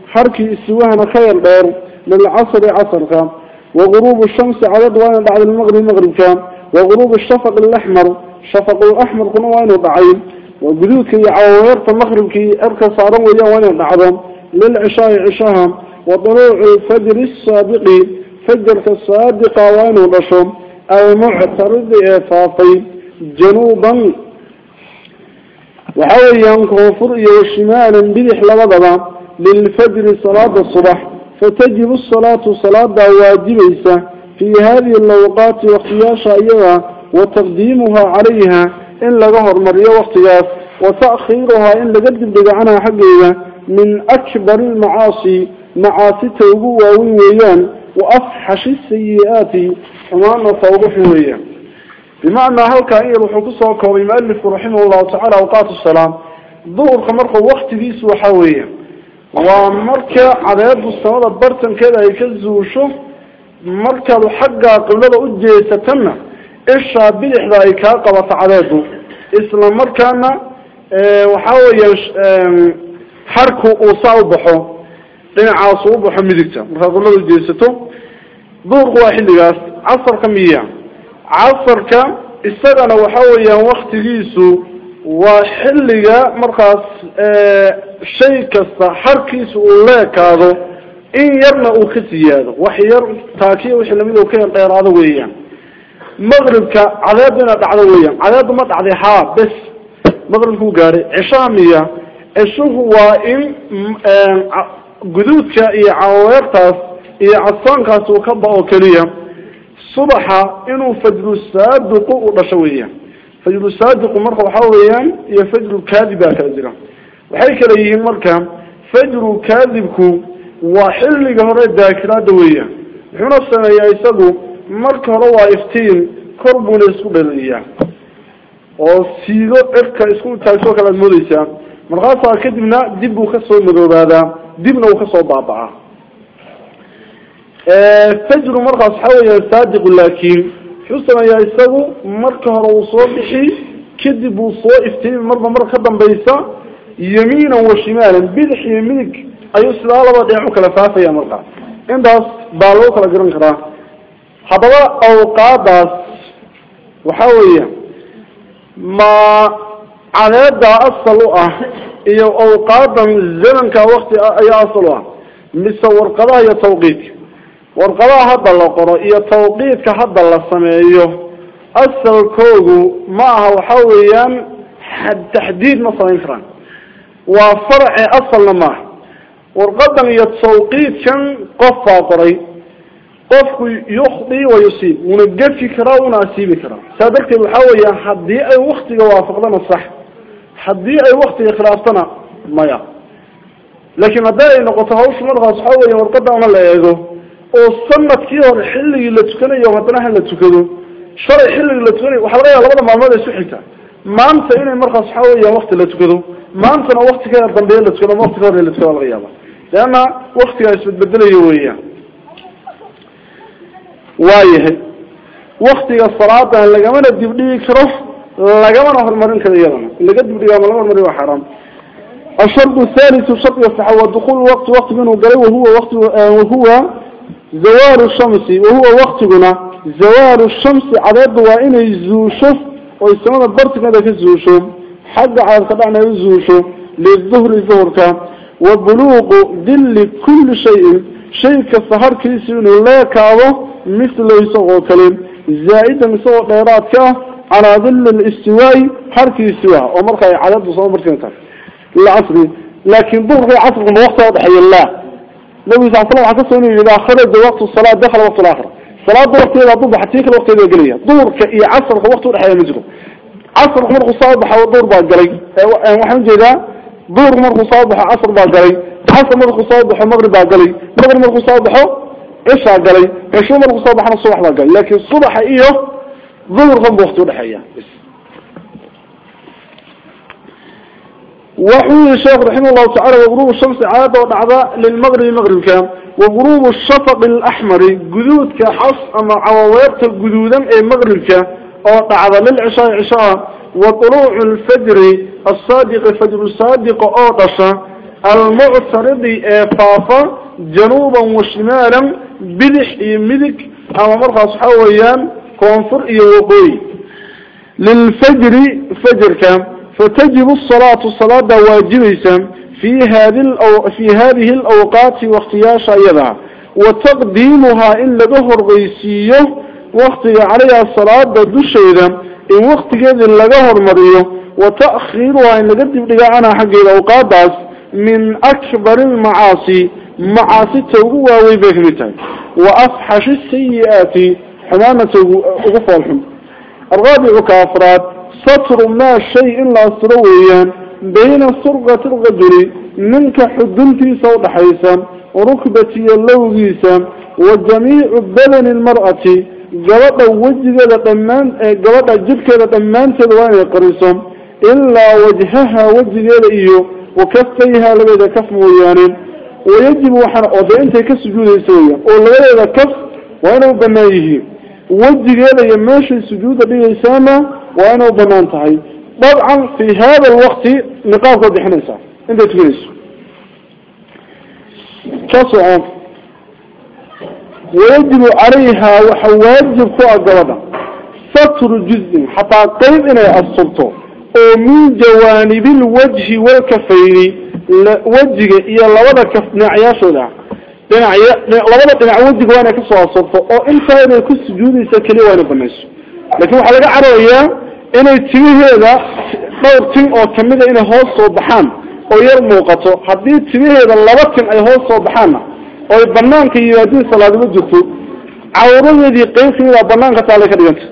A: حركي استواهنا خير بير. للعصر عصر وغروب الشمس على دوان بعد المغرب مغرب كان. وغروب الشفق الأحمر. شفق الأحمر كنا وين ضعيف وجدود كي عوارت المغرب كي أركى صاروا ويا وين بعضهم للعشاء عشاهم. وطلوع الفجر السابق. فجر الصادق وين ضشم المعترض إفاطي جنوبا وحويا كفر وشمالا بدح لبضبا للفجر صلاة الصبح فتجب الصلاة صلاة واجبيسة في هذه اللوقات واختياشا أيضا وتقديمها عليها إن لغهر مريا واختياس وتأخيرها إن لقدم بقعنها حقيقة من أكبر المعاصي معاصي توبوا وويان وأفحش السيئات أمام توبح ويان بمعنى هلك أي روحه قصة المؤلف رحمه الله تعالى أوقات السلام. ظهر خمرق وقت ديس وحويا ومركا عدد السماء برتن كذا يكزوشو مركا حقا قبل أجيستنا إيشا بلح ذا إيكا قبط عدده إسلام مركانا آه وحاوي آه أوصاو بحو dhinacaas u baxo midigta markaa qolada jeesato duurku waa xilligaas casarka miya waa xilliga markaas shay kasta xarkiisu uu leekaado in yarna uu ka siyaado wax yar taakiya wixii lamid uu ka yar dheeraado weeyaan maqribka cadeedu ina dhacdo weeyaan cadeedu ma dhacday haa bes maqribkuu gaadhay cishaa miya cishuhu waa in guduudka iyo caweertaas iyo cadsaankaas uu ka ba-o keliya subaxa inuu fajru saadiqu u dhasho weeyaan fajru saadiqu marka waxaa weeyaan iyo fajru kaadib baa kala jira waxay kala yihiin marka fajru kaadibku waa xilliga hore daakiraada weeyaan wuxuuna sameeyaa isagu marka hore waa iftiin kor buuna isku dhalaliyaa oo siido cirka isku taagtoo فجر مرقى صحوي صادق لكن حسنا يا إسقو مرقى روصوبحي كذب وصائف تين مرقى مرقى خدم بيسا يمينا وشمالا بدح يمينك أي أسلع الله يعوك لفافة يا مرقى عندما بالوك لقرن قراء حضر أوقات وحاولي ما على يد أصله إيه أوقات زلنك وقت أي أصله مثل ورقضاء يتوقيتي warqadaha hadda la qoro iyo tawqiidka hadda la sameeyo asalkoogu ma aha waxa weeyaan taxdiid ma samayn karaan waa farci asalna maaha warqadan iyo tawqiidkan qof baa qoray qofku yukdi wa yusiib wuna gefi karaa una asiibi karaa saa darteed waxaa weeyaan haddii ay waktiga waafaqdana sax haddii ay waktiga khilaaftana maya laakiin haddii ay noqoto hawsha markaas waxaa weya warqada ama la eego oo sanadkii hore xilligii la tukanayo haddana ha la tukado shalay xilligii la tukanayo waxaa laga yaaba labada maalmood ay isu xigta maanta inay markaas waxaa weya wakti la tukado maantana wakti ka dambeeya la tukado ama wakti ka hore la tukado laga yaaba leanna waktigaa isbedbedelayo weeyaan waayahay waktiga salaada lagamana dibdhigi karo lagamana horumarin karo iyadana laga dibdhiga ama laga hormariyo waa xaraam الشرط الثالث شرط يفتح ودخول وقت وقت منه قريب وهو وقت وهو زوال الشمس وهو وقتنا. زوال الشمس عدد وإن يزوشف ويستمر برتك هذا يزوشف حق على طبعا يزوشف للظهر ظهرك وبلوغ دل كل شيء. شيء كالسهر كيسين لا كاظه مثل يسوغ كلم. زائدا يسوغ غيراتك على ظل الاستواء حركي استواء ومرخي عدد وصول مرتين العصر لكن ظهر عصر وقت وضحي الله. النبي صلى الله عليه وسلم إذا خرج وقت الصلاة دخل وقت الآخر. صلاة وقت إذا ضب حتيك الوقت إذا قليا ظهر كإي عصر وقت وضحي نجره عصر مرخ صابح وظهر باقلي وحن جدا ظهر مرخ صابح عصر باقلي عصر مرخ صابح مغرب باقلي مغرب مرخ صابح إيش باقلي عشو مرخ صابح الصبح باقلي لكن الصبح إيه؟ ظهر هم وقت وضحي وحول الشيخ رحمه الله تعالى وغروب الشمس عادة ودعضاء للمغرب مغرب كان وغروب الشفق الأحمر جدود كحص أما عواويرت الجدودا أي مغرب كان ودعضاء للعشاء عشاء وطلوع الفجر الصادق فجر الصادق أوضش المعترض فافا جنوبا وشمالا بدح ملك أما مرخص حويان كونفر يوقوي للفجر فجر كام؟ فتجب الصلاة الصلاة واجبيسا في هذه في هذه الأوقات واختياش أيضا وتقديمها إن ظهر غيسيه وقت عليها الصلاة بالدشيدة إن وقت جد لجهر مريه وتأخيرها إن قد بلغانا حق الأوقات من أكبر المعاصي معاصي توقوا ويبهمتها وأفحش السيئات حمامة أغفى الحمد. الرابع كافرات سطر ما شيء إلا سرويا بين سرقة الرجل منك حدنتي صوت حيسا وركبتي اللوغيسا وجميع بدن المرأة قوضا وجهة دمان قوضا جدك دمان تدوان قريسهم إلا وجهها وجهة إيو وكفيها لبدا كف مويان ويجب وحنا وضعين كسجود يسويا ولبدا كف وأنا بنايه وجهة يماشي سجود بيسامة وأنا بنانتهي طبعا في هذا الوقت نقاط ضحنسا إنت تجلس كسعون ويجب عليها وحواجب فوق الجوابة. ستر جزء حتى قيب إنه السلطة. ومن جوانب الوجه والكفين وجه إيا لوضع كفنا عياشه له لوضع دنع وجه وأنا كسوها السلطة. وإنت إنه كسجودي سكلي وأنا بنش لكن وحلقة عروية inay timaheeda dhowr tin oo kamida inay hoos soo baxaan oo yar muuqato haddii timaheeda laba tin ay hoos soo baxaanna oy banaanka yimaadiin salaadima jirto cawradeedii qeyb kamida banaanka taalay ka dhiganta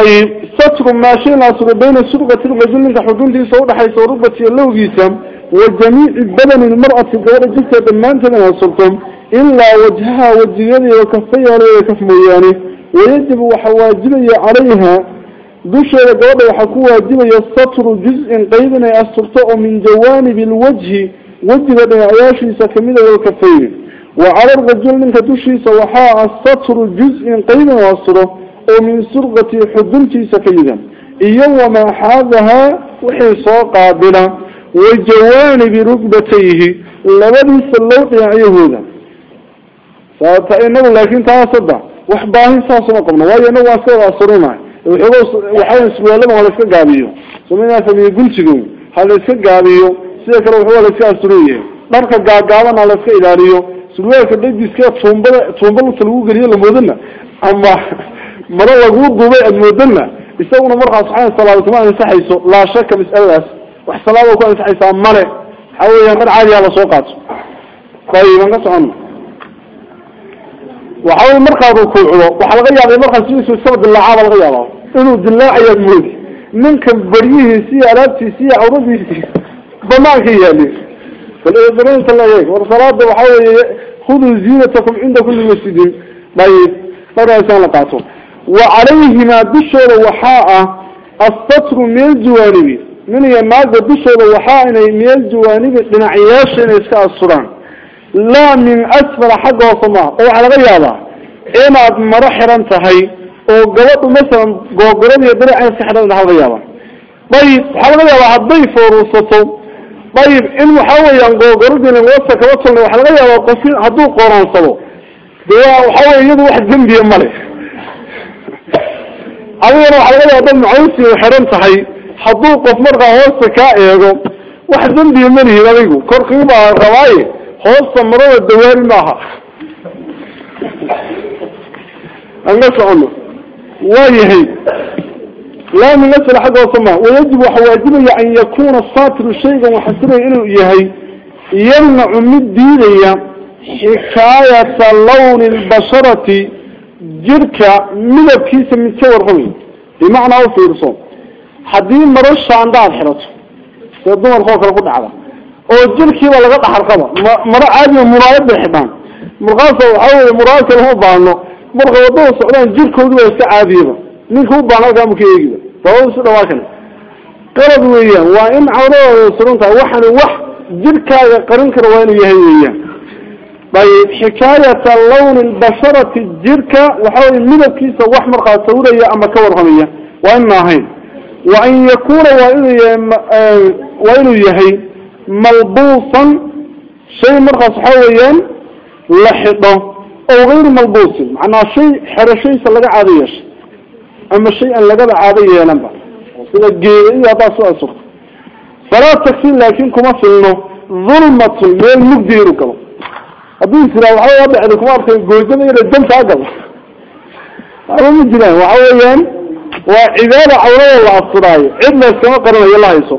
A: ayib satru maashay laasuro bayna surqati rajul ninka xuduntiisa udhaxaysa o rubatiya lowgiisa wa jamiici badani lmar'ati gabadha jirkeed dhammaanteeda hasulto ilaa wajhaha wajigeeda kafayaaleeda kaf mooyaane ويجب وحواجبية عليها دشة قوضة وحكو واجبية سطر جزء قيدنا يسترطأ من جوانب الوجه وجه عياشي سكمينة والكفين. وعلى الرجل منك دشي سوحاء سطر جزء قيدنا يستره ومن سرغة حدنتي سكيدا إيوم ما حاذها وحيصا قابلة وجوانب ركبتيه. لبدي سلوط يعيهودا فإنه لكن تاصدع وحباهي ساسما قبنا وايا نوا سوا صرنا وحين سبوالما ولا اسك غابيو سمينا سمي قلتكم هذا iska asuriye dharka gaagaaban la iska ilaaliyo surwaalka dhajiska tuumbada tuumbada lagu galiyo la moodana ama mara lagu duubay ad moodana isaguna markaa subxaan salaad kuma ansaxayso laa shaka mas'aladaas wax salaada ku ansaxaysaa male waxa weeyaan dhar caadi ah la soo qaato طيب ka socono وحاول مرقى ركوعه وحلقة يابي مرقى سيسو السبب اللعابة الغيابة إنه دلاع يمود منك بريه سي ألابتي سي عرضي بماك يالي فالإذنين صلى الله عليه والصلاة وحاول خذوا زينتكم عند كل مسجد. طيب. مرة إنسان لقاته وعليهما بشر وحاء السطر من الجوانب. من يماغ بشر وحاء من الجوانب. لنعياش إسكاء الصران لا من أسفل حق وصماء. أو على غيابة إما مرحرا تهي أو قلت مثلا قوقرد يدري عن سحر هذا غيابة طيب حال غيابة عضي فرصته طيب إن محاول قوقرد ينوصى كوصل وحال غيابة قصير عضو قران صلو. دواء وحاول يدو واحد جنبي يمالي أولا وحال غيابة معوسي وحرم تهي. حضو قف مرقى هوسة كائيغو واحد جنبي يمالي هذا كوركيبا رواية. hoosta marada dawaari maaha aan la socono waayahay laa min asl xagga hoose maaha wayajib waxa waajibaya an yakuna saatiru shaygan waxasinaya inuu yahay yamnacu mid diidaya xikaayata lawni lbasharati jirka midabkiisa mid ka warramay bimacnaa u fiirso haddii maro shaandaad xirato see dumarkoo kale ku dhacda oo jirkiiba laga dhaxarqaba maro caadiya muraayad bay xidhaan markaasa waxaa weye muraayadka lama baano marka wadada socdaan jirkoodu waa iska caadiyaba ninka u baan halkaa maka eegiba sababa isu dhawaa kale qalad weeyaan waa in cawradooda suran tahay waxani wax jirkaaga qarin kara waa inuu yahay weeyaan ayib xikaayata lawni lbasharati jirka waxa weye midabkiisa wax markaa sawiraya ama ka warramaya waa in ma ahayn وأن يكون وإنه يهي ملبوسا شيء مرخص حويا لحظة أو غير ملبوس. معنى شيء حرشي سلقى عاديش أما شيء لقى عادية لنبا سيدا الجيري هذا سؤال سخ فلا تكفين لكن كما فإنه ظلمة الميل مقدير كما هذه سلا وحاول يضع لكم أرسل الجوجة إلى الدم تعقل هذا من جنان وحاول وعبادة عورية الصراية إذن السماء قرنا يلا يسو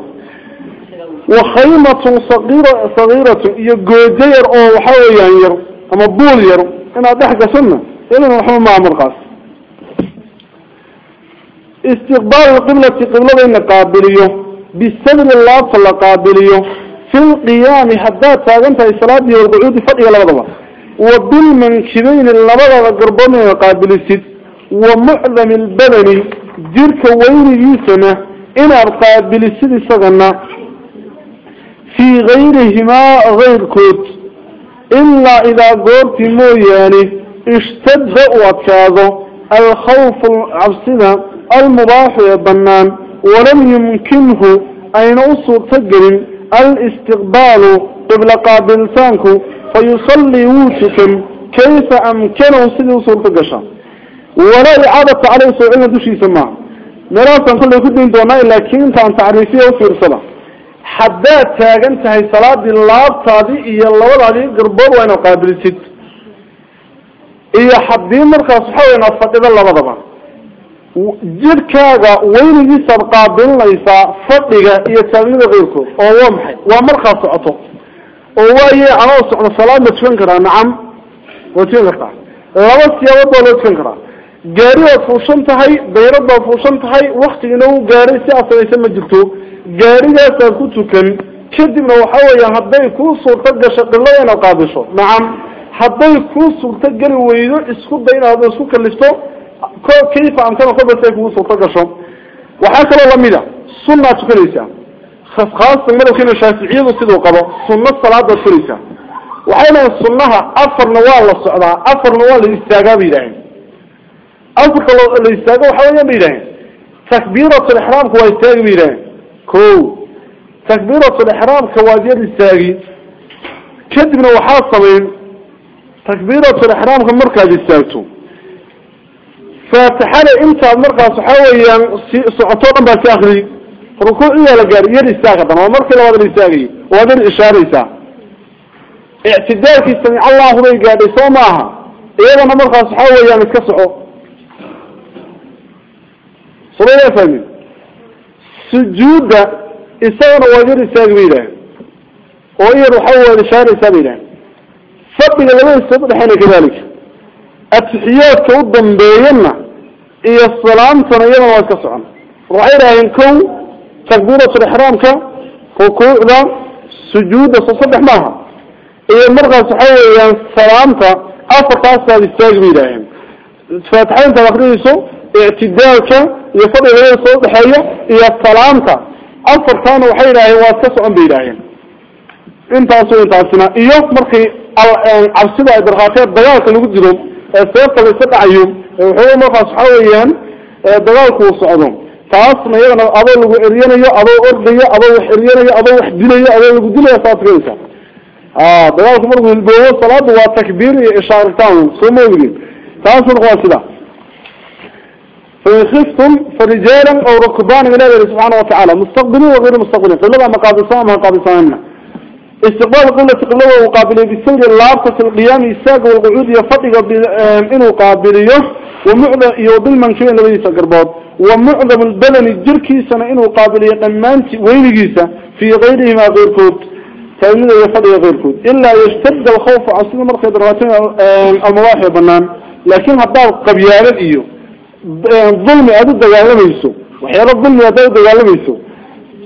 A: وخيمة صغيرة صغيرة يجوجير أو وحاول ينير أما بول ير أنا ضحك سنة. إلا نحن مع مرقص استقبال القبلة قبلة إن قابليه بالسبب الله صلى قابليه في القيام حتى تاغنت الصلاة والقعود فضي لبضبا وبالمنكبين اللبضة قربان قابل السد ومعظم البدن جرك وين يسنة إن قابل السد سغنا في غيرهما غير كوت. إلا إذا قلت موياني اشتد وكاذو الخوف العبسنا المباح يبنان ولم يمكنه أين أصور تجر الاستقبال قبل قابلتانك فيصلي ووتكم كيف أمكنه سيدي أصور تجشا ولا إعادة عليه سؤال دوشي سماع. مراسا كل يكدين دونا إلا كنت عن تعريفية وفي رسالة حداد تاغن هاي صلاة اللابتادي إيا اللوضادي قربور وين قابلتد إيا حدين qaabilinaysaa fadhiga iyo taagida keyrkood oo waa maxay waa markaa socoto oo waaye anoo socdo salaad ma tukan karaa nacam waad tukan kartaa laba siyaabood baa loo tukan karaa gaari waad fuushan tahay dayrad baad fuushan tahay waktigiina uu gaaray si aad samaysan ma jirto gaarigaasaad ku tukan kadibna waxa weeya hadday kuu suurto gasho qilada inaad qaabisho nacam hadday kuu suurto geli weydo isku day inaad isku kalifto كيف أمكن قبل سيف وصل تقشم وحكى الله ميدا سنة تكنيسة خاصة من كنا الشافعية وصدوا قبل سنة الصلاة تكنيسة وحين السنة أفر نوال الصعداء أفر نوال الاستاقاء بيدعين أفر الاستاقاء وحواليا بيدعين تكبيرة الإحرام هو استاقاء بيدعين كو. تكبيرة الإحرام كوادية الاستاقاء كدبنا وحاصلين تكبيرة الإحرام كمركز استاقاء فاتحالة انت مرقى صحاويا سعطوطا باساخري ركوع إيا لقاري يدي الساقطا ومركي لوضع الإساقي وهذا الإشارة إساء اعتدال في سمع الله بي قادي صوماها إيضا مرقى صحاويا متكسعو صلوية فهمي سجود إساقنا وهذا الإساقي بيلا وإيا رحوة الإشارة إساقي بيلا فبقى لما يستطيع حين كذلك. التحيات كوضن بينا إيا السلام سنينا وكسعا رأينا ينكو تكبيرة الإحرام كوكوع ذا سجود صصبح معها إيا مرغة صحية إيا السلام أفر قاسة للتاجبي لهم فاتحين تبقريسو اعتدالك يفضل إليه صوت حية إيا السلام أفر كانوا حينا هو كسعا بيلاهم انت أسوي انت أسنا إيا مرخي weeyaan dagaalku uu socdo taasna iyadana adoo lagu eryanayo adoo ordayo adoo wax eryanayo adoo wax dilayo adoo lagu dilayo saad filaysa ah dagaalku markuu hilboobo salaadu waa takbiir iyo ishaaritaan soo ma ogdin taas marka waa sida فإن خفتم فرجالا أو ركبانا من الله سبحانه وتعالى مستقبلين وغير مستقبلين. فلما مقابسان ما قابسان استقبال قلة قلوة وقابلية بالسير اللابطة القيام الساق والقعود يفتق إنه قابليه ومعظم يوضل من شيء الذي يتقربات ومعظم البلن الجركي سنة إنه قابلية قمانت وينجيسة في غيره ما غير كود. تأمين يفتق غير كود. إلا يشتد الخوف عصير مرخي درغاتين المواحي بنان. لكن هذا قبيالة إيو ظلم أدو دقالة ميسو وحيال الظلم أدو دقالة ميسو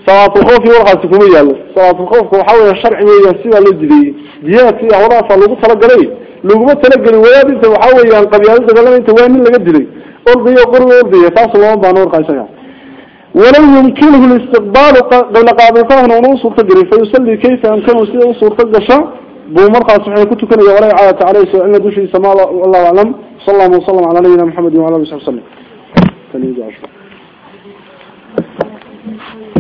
A: صلاة الخوف ورقة سكومية صلاة الخوف وحاول الشرع ويسير للجدي ديانة فيها وراء صلوه تلقلي ما تلقلي وياد انت وحاول قبيلة. تقلم انت وين اللي قدري ارضي وقرب ارضي فاصل الله بان ورقة شيئا ولو يمكنه الاستقبال قبل قابلتاه ونوصل تجري فيصلي كيف يمكنه سيئة وصول تقشى بو مرقى سبحانه كنت كان يولي عادة عليه سؤالنا دوشي سماء الله أعلم صلى الله وسلم على نبينا محمد وعلى آله وصحبه وسلم Thank you.